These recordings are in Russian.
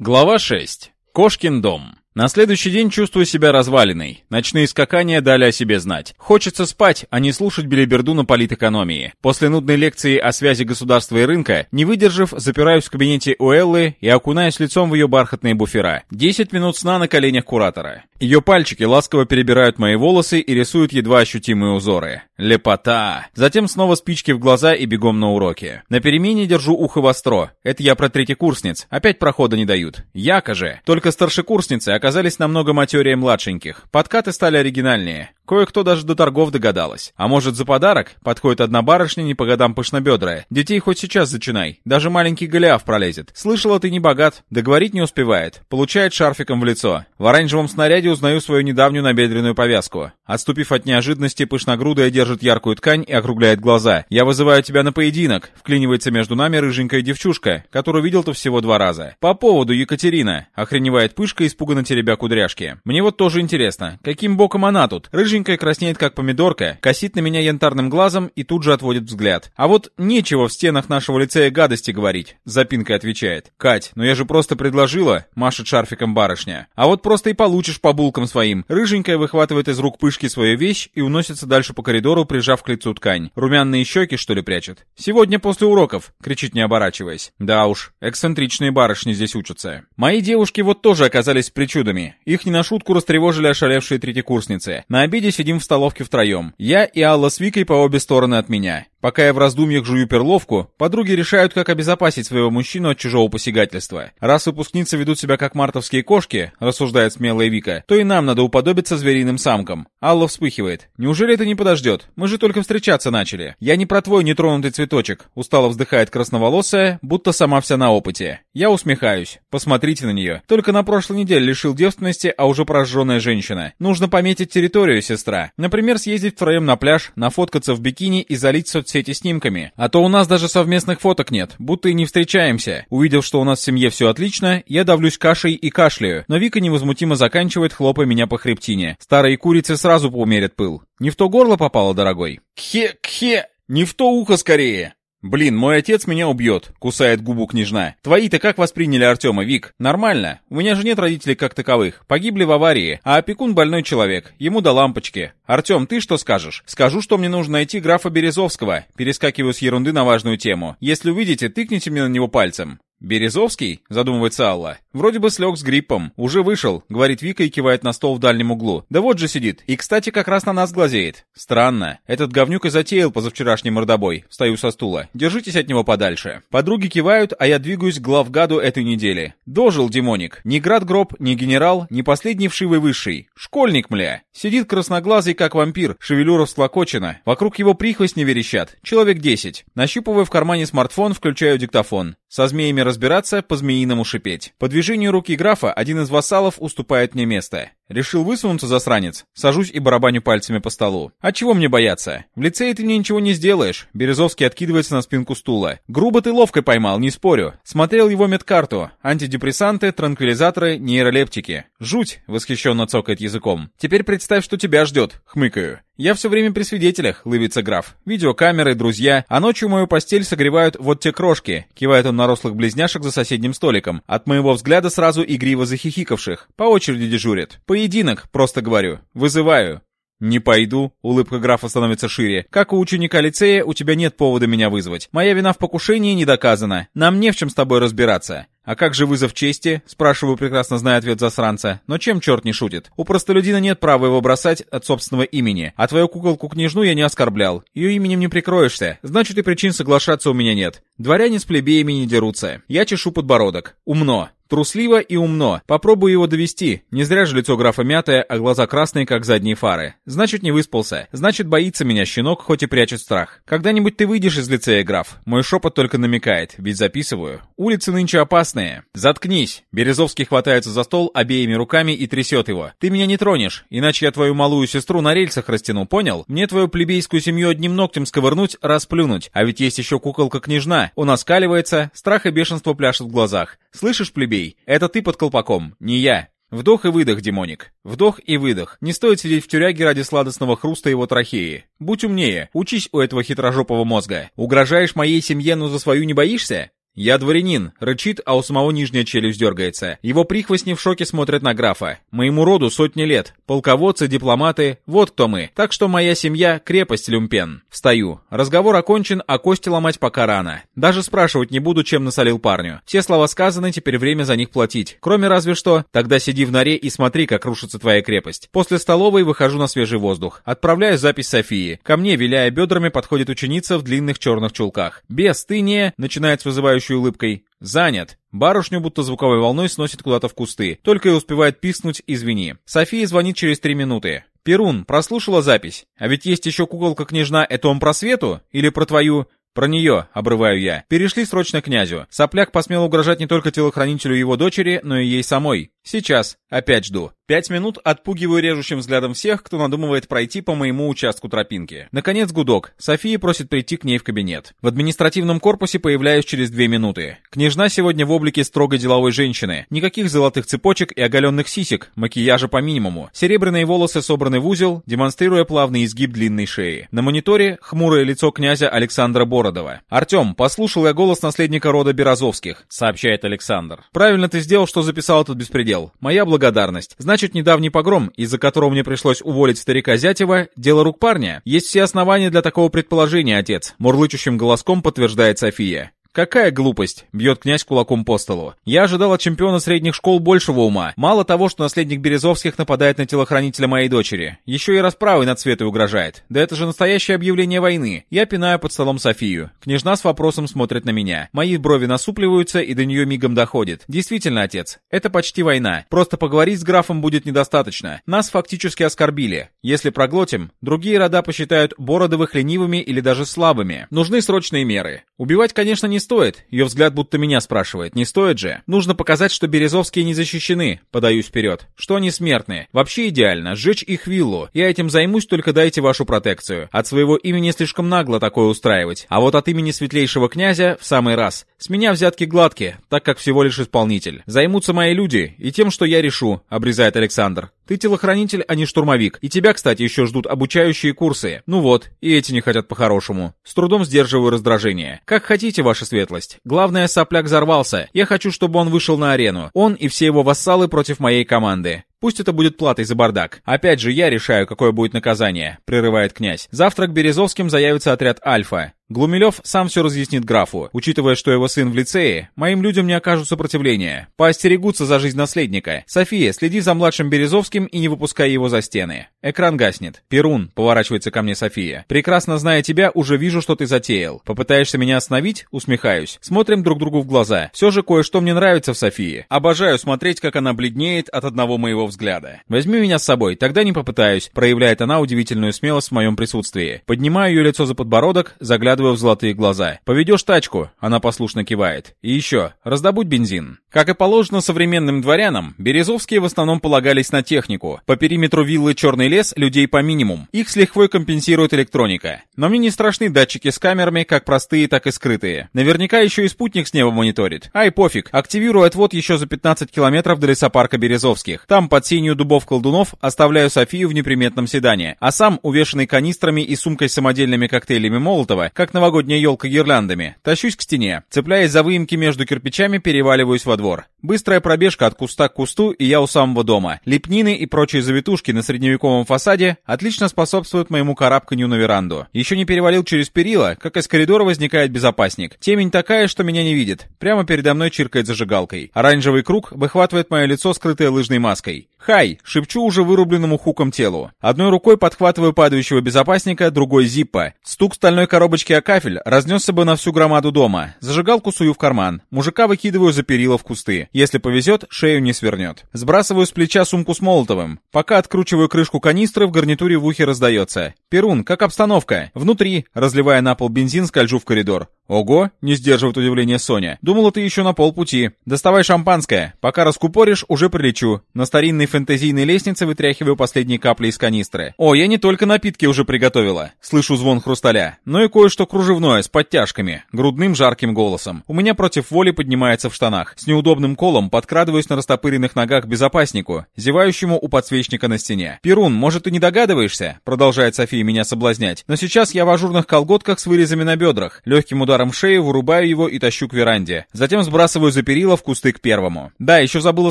Глава 6. Кошкин дом. На следующий день чувствую себя разваленной. Ночные скакания дали о себе знать. Хочется спать, а не слушать белиберду на политэкономии. После нудной лекции о связи государства и рынка, не выдержав, запираюсь в кабинете у Эллы и окунаюсь лицом в ее бархатные буфера. 10 минут сна на коленях куратора. Ее пальчики ласково перебирают мои волосы и рисуют едва ощутимые узоры. Лепота. Затем снова спички в глаза и бегом на уроки. На перемене держу ухо востро. Это я про третьекурсниц. Опять прохода не дают. Яко же. Только старшекурсницы оказались намного матерее младшеньких. Подкаты стали оригинальнее. Кое-кто даже до торгов догадалась. А может за подарок? Подходит одна барышня не по годам пышнобедрая. Детей хоть сейчас зачинай. Даже маленький Голиаф пролезет. Слышала, ты не богат. Договорить не успевает. Получает шарфиком в лицо. В оранжевом снаряде узнаю свою недавнюю набедренную повязку. Отступив от неожиданности, пышногрудая держит яркую ткань и округляет глаза. «Я вызываю тебя на поединок», — вклинивается между нами рыженькая девчушка, которую видел-то всего два раза. «По поводу Екатерина», — охреневает пышка, испуганно теребя кудряшки. «Мне вот тоже интересно, каким боком она тут? Рыженькая краснеет, как помидорка, косит на меня янтарным глазом и тут же отводит взгляд. А вот нечего в стенах нашего лицея гадости говорить», — запинкой отвечает. «Кать, ну я же просто предложила», — машет шарфиком барышня. «А вот просто и получишь по булкам своим». Рыженькая выхватывает из рук пышки свою вещь и уносится дальше по коридору, прижав к лицу ткань. Румяные щеки, что ли, прячет? «Сегодня после уроков», — кричит не оборачиваясь. Да уж, эксцентричные барышни здесь учатся. Мои девушки вот тоже оказались причудами. Их не на шутку растревожили ошалевшие третьекурсницы. На обеде сидим в столовке втроем. Я и Алла с Викой по обе стороны от меня. Пока я в раздумьях жую перловку, подруги решают, как обезопасить своего мужчину от чужого посягательства. Раз выпускницы ведут себя как мартовские кошки, рассуждает смелая Вика, то и нам надо уподобиться звериным самкам. Алла вспыхивает. Неужели это не подождет? Мы же только встречаться начали. Я не про твой нетронутый цветочек, устало вздыхает красноволосая, будто сама вся на опыте. Я усмехаюсь. Посмотрите на нее. Только на прошлой неделе лишил девственности, а уже прожженная женщина. Нужно пометить территорию, сестра. Например, съездить втроем на пляж, нафоткаться в бикини и залить соцсети соцсети снимками. А то у нас даже совместных фоток нет, будто и не встречаемся. Увидев, что у нас в семье все отлично, я давлюсь кашей и кашляю, но Вика невозмутимо заканчивает, хлопая меня по хребтине. Старые курицы сразу поумерят пыл. Не в то горло попало, дорогой? Кхе-кхе! Не в то ухо скорее! «Блин, мой отец меня убьет», — кусает губу княжна. «Твои-то как восприняли Артема, Вик? Нормально. У меня же нет родителей как таковых. Погибли в аварии, а опекун больной человек. Ему до лампочки. Артем, ты что скажешь? Скажу, что мне нужно найти графа Березовского. Перескакиваю с ерунды на важную тему. Если увидите, тыкните мне на него пальцем. «Березовский?» — задумывается Алла. «Вроде бы слег с гриппом. Уже вышел», — говорит Вика и кивает на стол в дальнем углу. «Да вот же сидит. И, кстати, как раз на нас глазеет. Странно. Этот говнюк и затеял позавчерашний мордобой. Встаю со стула. Держитесь от него подальше». Подруги кивают, а я двигаюсь к главгаду этой недели. Дожил демоник. Ни град-гроб, ни генерал, ни последний вшивый высший. Школьник, мля. Сидит красноглазый, как вампир. Шевелюра всклокочена. Вокруг его прихвостни верещат. Человек десять. Нащупывая в кармане смартфон, включаю диктофон. Со змеями разбираться, по-змеиному шипеть. По движению руки графа один из вассалов уступает мне место. Решил высунуться, засранец. Сажусь и барабаню пальцами по столу. А чего мне бояться? В лицее ты мне ничего не сделаешь. Березовский откидывается на спинку стула. Грубо ты ловко поймал, не спорю. Смотрел его медкарту. Антидепрессанты, транквилизаторы, нейролептики. Жуть, восхищенно цокает языком. Теперь представь, что тебя ждет. Хмыкаю. Я все время при свидетелях, лыбится граф. Видеокамеры, друзья. А ночью мою постель согревают вот те крошки. Кивает он на рослых близняшек за соседним столиком. От моего взгляда сразу игриво захихикавших. По очереди дежурят. Поединок, просто говорю. Вызываю. «Не пойду», — улыбка графа становится шире. «Как у ученика лицея, у тебя нет повода меня вызвать. Моя вина в покушении не доказана. Нам не в чем с тобой разбираться. «А как же вызов чести?» — спрашиваю, прекрасно зная ответ засранца. «Но чем черт не шутит? У простолюдина нет права его бросать от собственного имени, а твою куколку-княжну я не оскорблял. Ее именем не прикроешься, значит и причин соглашаться у меня нет. Дворяне с плебеями не дерутся. Я чешу подбородок. Умно. Трусливо и умно. Попробую его довести. Не зря же лицо графа мятое, а глаза красные, как задние фары. Значит, не выспался. Значит, боится меня щенок, хоть и прячет страх. Когда-нибудь ты выйдешь из лицея, граф. Мой шепот только намекает, ведь записываю. Улицы нынче опасные. Заткнись. Березовский хватается за стол обеими руками и трясет его. Ты меня не тронешь, иначе я твою малую сестру на рельсах растяну, понял? Мне твою плебейскую семью одним ногтем сковырнуть, расплюнуть. А ведь есть еще куколка-княжна. Он оскаливается, страх и бешенство пляшет в глазах. Слышишь, плебей? Это ты под колпаком, не я. Вдох и выдох, демоник. Вдох и выдох. Не стоит сидеть в тюряге ради сладостного хруста его трахеи. Будь умнее, учись у этого хитрожопого мозга. Угрожаешь моей семье, но за свою не боишься? «Я дворянин», рычит, а у самого нижняя челюсть дергается. Его прихвостни в шоке смотрят на графа. «Моему роду сотни лет. Полководцы, дипломаты, вот кто мы. Так что моя семья — крепость Люмпен». Встаю. Разговор окончен, а кости ломать пока рано. Даже спрашивать не буду, чем насолил парню. Все слова сказаны, теперь время за них платить. Кроме разве что, тогда сиди в норе и смотри, как рушится твоя крепость. После столовой выхожу на свежий воздух. Отправляю запись Софии. Ко мне, виляя бедрами, подходит ученица в длинных черных чулках. «Без, ты не...» — начинает с улыбкой. «Занят». Барышню будто звуковой волной сносит куда-то в кусты. Только и успевает писнуть «извини». София звонит через три минуты. «Перун, прослушала запись. А ведь есть еще куколка-княжна, это он про Свету? Или про твою...» «Про нее», — обрываю я. «Перешли срочно к князю. Сопляк посмел угрожать не только телохранителю его дочери, но и ей самой. Сейчас. Опять жду. Пять минут отпугиваю режущим взглядом всех, кто надумывает пройти по моему участку тропинки. Наконец гудок. София просит прийти к ней в кабинет. В административном корпусе появляюсь через две минуты. Княжна сегодня в облике строгой деловой женщины. Никаких золотых цепочек и оголенных сисек, макияжа по минимуму. Серебряные волосы собраны в узел, демонстрируя плавный изгиб длинной шеи. На мониторе хмурое лицо князя Александра Бородова. «Артем, послушал я голос наследника рода Берозовских», — сообщает Александр. «Правильно ты сделал, что записал этот беспредел. Моя благодарность. Значит, недавний погром, из-за которого мне пришлось уволить старика Зятева, дело рук парня? Есть все основания для такого предположения, отец. Мурлычущим голоском подтверждает София. «Какая глупость!» — бьет князь кулаком по столу. «Я ожидал от чемпиона средних школ большего ума. Мало того, что наследник Березовских нападает на телохранителя моей дочери, еще и расправой над Светой угрожает. Да это же настоящее объявление войны. Я пинаю под столом Софию. Княжна с вопросом смотрит на меня. Мои брови насупливаются, и до нее мигом доходит. Действительно, отец, это почти война. Просто поговорить с графом будет недостаточно. Нас фактически оскорбили. Если проглотим, другие рода посчитают Бородовых ленивыми или даже слабыми. Нужны срочные меры. Убивать, конечно, не стоит. Ее взгляд будто меня спрашивает. Не стоит же. Нужно показать, что Березовские не защищены. Подаюсь вперед. Что они смертные. Вообще идеально. Сжечь их виллу. Я этим займусь, только дайте вашу протекцию. От своего имени слишком нагло такое устраивать. А вот от имени светлейшего князя в самый раз. С меня взятки гладкие, так как всего лишь исполнитель. Займутся мои люди и тем, что я решу, обрезает Александр. Ты телохранитель, а не штурмовик. И тебя, кстати, еще ждут обучающие курсы. Ну вот, и эти не хотят по-хорошему. С трудом сдерживаю раздражение. Как хотите, ваша светлость. Главное, сопляк взорвался. Я хочу, чтобы он вышел на арену. Он и все его вассалы против моей команды. Пусть это будет платой за бардак. Опять же, я решаю, какое будет наказание, прерывает князь. Завтра к Березовским заявится отряд Альфа. Глумилев сам все разъяснит графу. Учитывая, что его сын в лицее, моим людям не окажут сопротивления. Поостерегутся за жизнь наследника. София, следи за младшим Березовским и не выпускай его за стены. Экран гаснет. Перун, поворачивается ко мне София. Прекрасно зная тебя, уже вижу, что ты затеял. Попытаешься меня остановить? Усмехаюсь. Смотрим друг другу в глаза. Все же кое-что мне нравится в Софии. Обожаю смотреть, как она бледнеет от одного моего взгляда. Возьми меня с собой, тогда не попытаюсь. Проявляет она удивительную смелость в моем присутствии. Поднимаю ее лицо за подбородок, заглядываю заглядывая в золотые глаза. «Поведешь тачку?» Она послушно кивает. «И еще, раздобудь бензин». Как и положено современным дворянам, Березовские в основном полагались на технику. По периметру виллы «Черный лес» людей по минимум. Их с лихвой компенсирует электроника. Но мне не страшны датчики с камерами, как простые, так и скрытые. Наверняка еще и спутник с неба мониторит. Ай, пофиг, активирую отвод еще за 15 километров до лесопарка Березовских. Там, под сенью дубов колдунов, оставляю Софию в неприметном седане. А сам, увешанный канистрами и сумкой с самодельными коктейлями Молотова, как новогодняя елка гирляндами, тащусь к стене. Цепляясь за выемки между кирпичами, переваливаюсь во двор. Быстрая пробежка от куста к кусту, и я у самого дома. Лепнины и прочие завитушки на средневековом фасаде отлично способствуют моему карабканью на веранду. Еще не перевалил через перила, как из коридора возникает безопасник. Темень такая, что меня не видит. Прямо передо мной чиркает зажигалкой. Оранжевый круг выхватывает мое лицо, скрытое лыжной маской. «Хай!» — шепчу уже вырубленному хуком телу. Одной рукой подхватываю падающего безопасника, другой зиппа. Стук стальной коробочки о кафель разнесся бы на всю громаду дома. Зажигалку сую в карман. Мужика выкидываю за перила в кусты. Если повезет, шею не свернет. Сбрасываю с плеча сумку с Молотовым. Пока откручиваю крышку канистры, в гарнитуре в ухе раздается. «Перун, как обстановка?» «Внутри», разливая на пол бензин, скольжу в коридор. «Ого!» — не сдерживает удивление Соня. «Думала, ты еще на полпути. Доставай шампанское. Пока раскупоришь, уже прилечу». На старинной фэнтезийной лестнице вытряхиваю последние капли из канистры. «О, я не только напитки уже приготовила». Слышу звон хрусталя. Но и кое-что кружевное, с подтяжками. Грудным жарким голосом. У меня против воли поднимается в штанах. С неудобным колом подкрадываюсь на растопыренных ногах безопаснику, зевающему у подсвечника на стене. «Перун, может, ты не догадываешься?» Продолжает София меня соблазнять. Но сейчас я в ажурных колготках с вырезами на бедрах. Легким ударом шеи вырубаю его и тащу к веранде. Затем сбрасываю за перила в кусты к первому. Да, еще забыла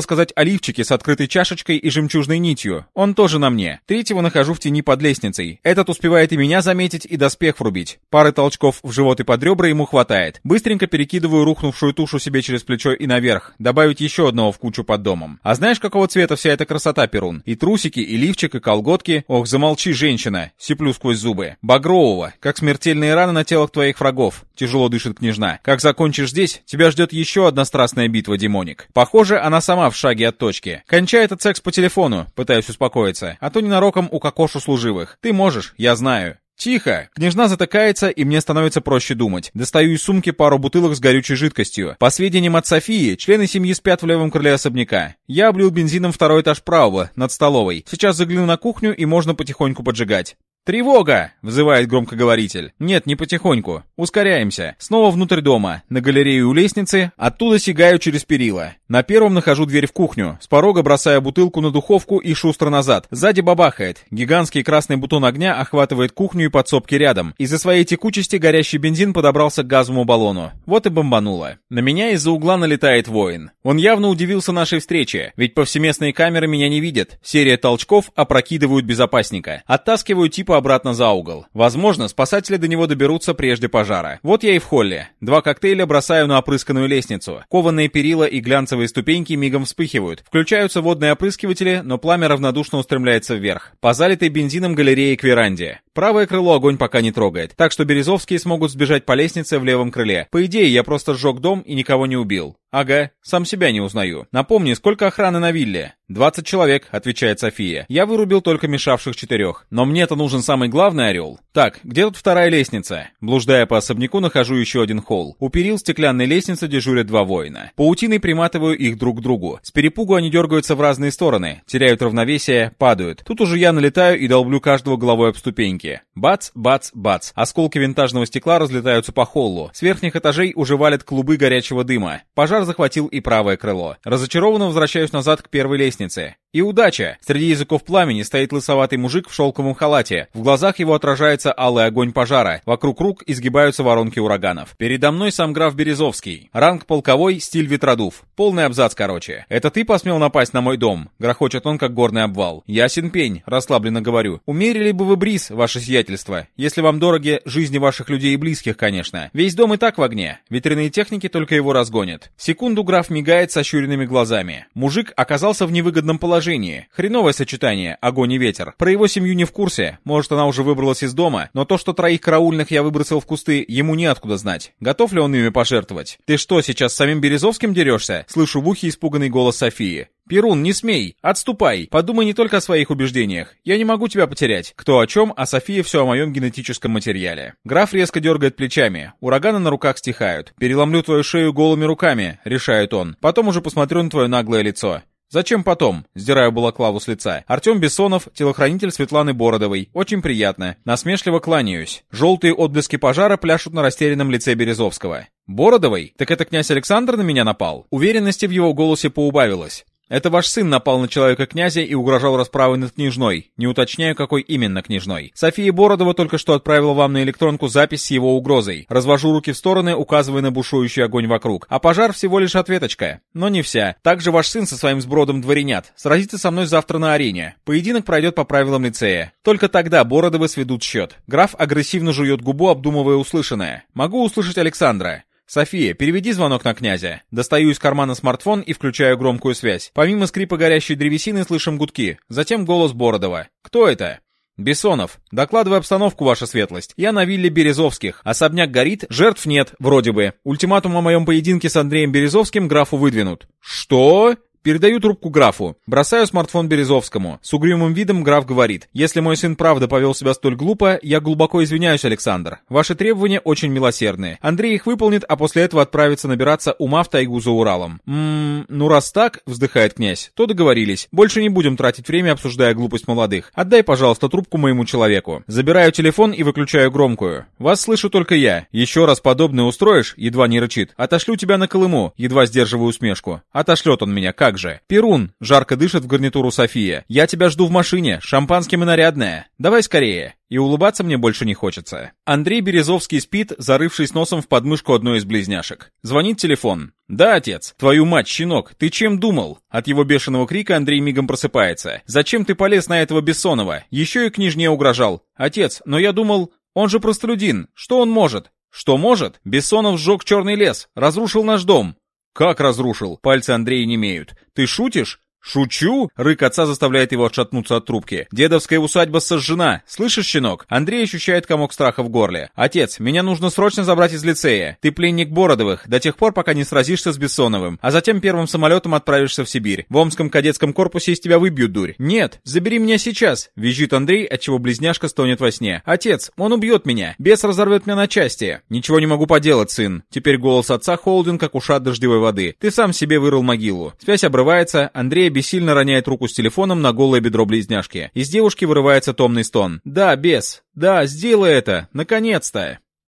сказать о лифчике с открытой чашечкой и жемчужной нитью. Он тоже на мне. Третьего нахожу в тени под лестницей. Этот успевает и меня заметить, и доспех врубить. Пары толчков в живот и под ребра ему хватает. Быстренько перекидываю рухнувшую тушу себе через плечо и наверх. Добавить еще одного в кучу под домом. А знаешь, какого цвета вся эта красота, Перун? И трусики, и лифчик, и колготки. Ох, замолчи, женщина. Сиплю сквозь зубы. Багрового, как смертельные раны на телах твоих врагов. Тяжело дышит княжна. Как закончишь здесь, тебя ждет еще одна страстная битва, демоник. Похоже, она сама в шаге от точки. Кончай этот секс по телефону, пытаюсь успокоиться, а то ненароком укокошу служивых. Ты можешь, я знаю. Тихо! Княжна затыкается, и мне становится проще думать. Достаю из сумки пару бутылок с горючей жидкостью. По сведениям от Софии, члены семьи спят в левом крыле особняка. Я облил бензином второй этаж правого, над столовой. Сейчас загляну на кухню, и можно потихоньку поджигать. «Тревога!» — вызывает громкоговоритель. Нет, не потихоньку. Ускоряемся. Снова внутрь дома. На галерею у лестницы. Оттуда сигаю через перила. На первом нахожу дверь в кухню. С порога бросаю бутылку на духовку и шустро назад. Сзади бабахает. Гигантский красный бутон огня охватывает кухню и подсобки рядом. Из-за своей текучести горящий бензин подобрался к газовому баллону. Вот и бомбануло. На меня из-за угла налетает воин. Он явно удивился нашей встрече, ведь повсеместные камеры меня не видят. Серия толчков опрокидывают безопасника. Оттаскиваю типа обратно за угол. Возможно, спасатели до него доберутся прежде пожара. Вот я и в холле. Два коктейля бросаю на опрысканную лестницу. Кованые перила и глянцевые ступеньки мигом вспыхивают. Включаются водные опрыскиватели, но пламя равнодушно устремляется вверх. По залитой бензином галерее к веранде. Правое крыло огонь пока не трогает, так что Березовские смогут сбежать по лестнице в левом крыле. По идее, я просто сжег дом и никого не убил. «Ага, сам себя не узнаю. Напомни, сколько охраны на вилле?» «Двадцать человек», — отвечает София. «Я вырубил только мешавших четырех. Но мне-то нужен самый главный орел. Так, где тут вторая лестница?» Блуждая по особняку, нахожу еще один холл. У перил стеклянной лестницы дежурят два воина. Паутиной приматываю их друг к другу. С перепугу они дергаются в разные стороны, теряют равновесие, падают. Тут уже я налетаю и долблю каждого головой об ступеньки. Бац, бац, бац. Осколки винтажного стекла разлетаются по холлу. С верхних этажей уже валят клубы горячего дыма. Пожар захватил и правое крыло. Разочарованно возвращаюсь назад к первой лестнице. И удача! Среди языков пламени стоит лысоватый мужик в шелковом халате. В глазах его отражается алый огонь пожара. Вокруг рук изгибаются воронки ураганов. Передо мной сам граф Березовский. Ранг полковой, стиль ветродув. Полный абзац, короче. Это ты посмел напасть на мой дом? Грохочет он, как горный обвал. Ясен пень, расслабленно говорю. Умерили бы вы бриз, ваше сиятельство. Если вам дороги жизни ваших людей и близких, конечно. Весь дом и так в огне. Ветряные техники только его разгонят. Секунду граф мигает с ощуренными глазами. Мужик оказался в невыгодном положении положении. Хреновое сочетание, огонь и ветер. Про его семью не в курсе, может она уже выбралась из дома, но то, что троих караульных я выбросил в кусты, ему неоткуда знать. Готов ли он ими пожертвовать? Ты что, сейчас с самим Березовским дерешься? Слышу в ухе испуганный голос Софии. «Перун, не смей! Отступай! Подумай не только о своих убеждениях. Я не могу тебя потерять. Кто о чем, а София все о моем генетическом материале». Граф резко дергает плечами. Ураганы на руках стихают. «Переломлю твою шею голыми руками», — решает он. «Потом уже посмотрю на твое наглое лицо». «Зачем потом?» — сдираю балаклаву с лица. Артем Бессонов, телохранитель Светланы Бородовой. Очень приятно. Насмешливо кланяюсь. Желтые отблески пожара пляшут на растерянном лице Березовского. «Бородовой? Так это князь Александр на меня напал?» Уверенности в его голосе поубавилось. Это ваш сын напал на человека князя и угрожал расправой над княжной. Не уточняю, какой именно княжной. София Бородова только что отправила вам на электронку запись с его угрозой. Развожу руки в стороны, указывая на бушующий огонь вокруг. А пожар всего лишь ответочка. Но не вся. Также ваш сын со своим сбродом дворянят. Сразится со мной завтра на арене. Поединок пройдет по правилам лицея. Только тогда Бородовы сведут счет. Граф агрессивно жует губу, обдумывая услышанное. Могу услышать Александра. «София, переведи звонок на князя». Достаю из кармана смартфон и включаю громкую связь. Помимо скрипа горящей древесины слышим гудки. Затем голос Бородова. «Кто это?» «Бессонов, докладывай обстановку, ваша светлость. Я на вилле Березовских. Особняк горит, жертв нет, вроде бы. Ультиматум о моем поединке с Андреем Березовским графу выдвинут». «Что?» Передаю трубку графу. Бросаю смартфон Березовскому. С угрюмым видом граф говорит. Если мой сын правда повел себя столь глупо, я глубоко извиняюсь, Александр. Ваши требования очень милосердные. Андрей их выполнит, а после этого отправится набираться ума в тайгу за Уралом. Ммм, ну раз так, вздыхает князь, то договорились. Больше не будем тратить время, обсуждая глупость молодых. Отдай, пожалуйста, трубку моему человеку. Забираю телефон и выключаю громкую. Вас слышу только я. Еще раз подобное устроишь, едва не рычит. Отошлю тебя на Колыму, едва сдерживаю усмешку. Отошлет он меня, как так. «Перун!» — жарко дышит в гарнитуру София. «Я тебя жду в машине, шампанским и нарядное. Давай скорее!» И улыбаться мне больше не хочется. Андрей Березовский спит, зарывшись носом в подмышку одной из близняшек. Звонит телефон. «Да, отец. Твою мать, щенок, ты чем думал?» От его бешеного крика Андрей мигом просыпается. «Зачем ты полез на этого Бессонова? Еще и княжне угрожал. Отец, но я думал, он же простолюдин. Что он может?» «Что может? Бессонов сжег черный лес, разрушил наш дом». «Как разрушил?» Пальцы Андрея не имеют. «Ты шутишь? «Шучу?» — рык отца заставляет его отшатнуться от трубки. «Дедовская усадьба сожжена. Слышишь, щенок?» Андрей ощущает комок страха в горле. «Отец, меня нужно срочно забрать из лицея. Ты пленник Бородовых, до тех пор, пока не сразишься с Бессоновым. А затем первым самолетом отправишься в Сибирь. В Омском кадетском корпусе из тебя выбьют, дурь». «Нет, забери меня сейчас!» — визжит Андрей, отчего близняшка стонет во сне. «Отец, он убьет меня. Бес разорвет меня на части». «Ничего не могу поделать, сын». Теперь голос отца холоден, как ушат дождевой воды. «Ты сам себе вырыл могилу». Связь обрывается, Андрей бессильно роняет руку с телефоном на голое бедро близняшки. Из девушки вырывается томный стон. «Да, бес! Да, сделай это! Наконец-то!»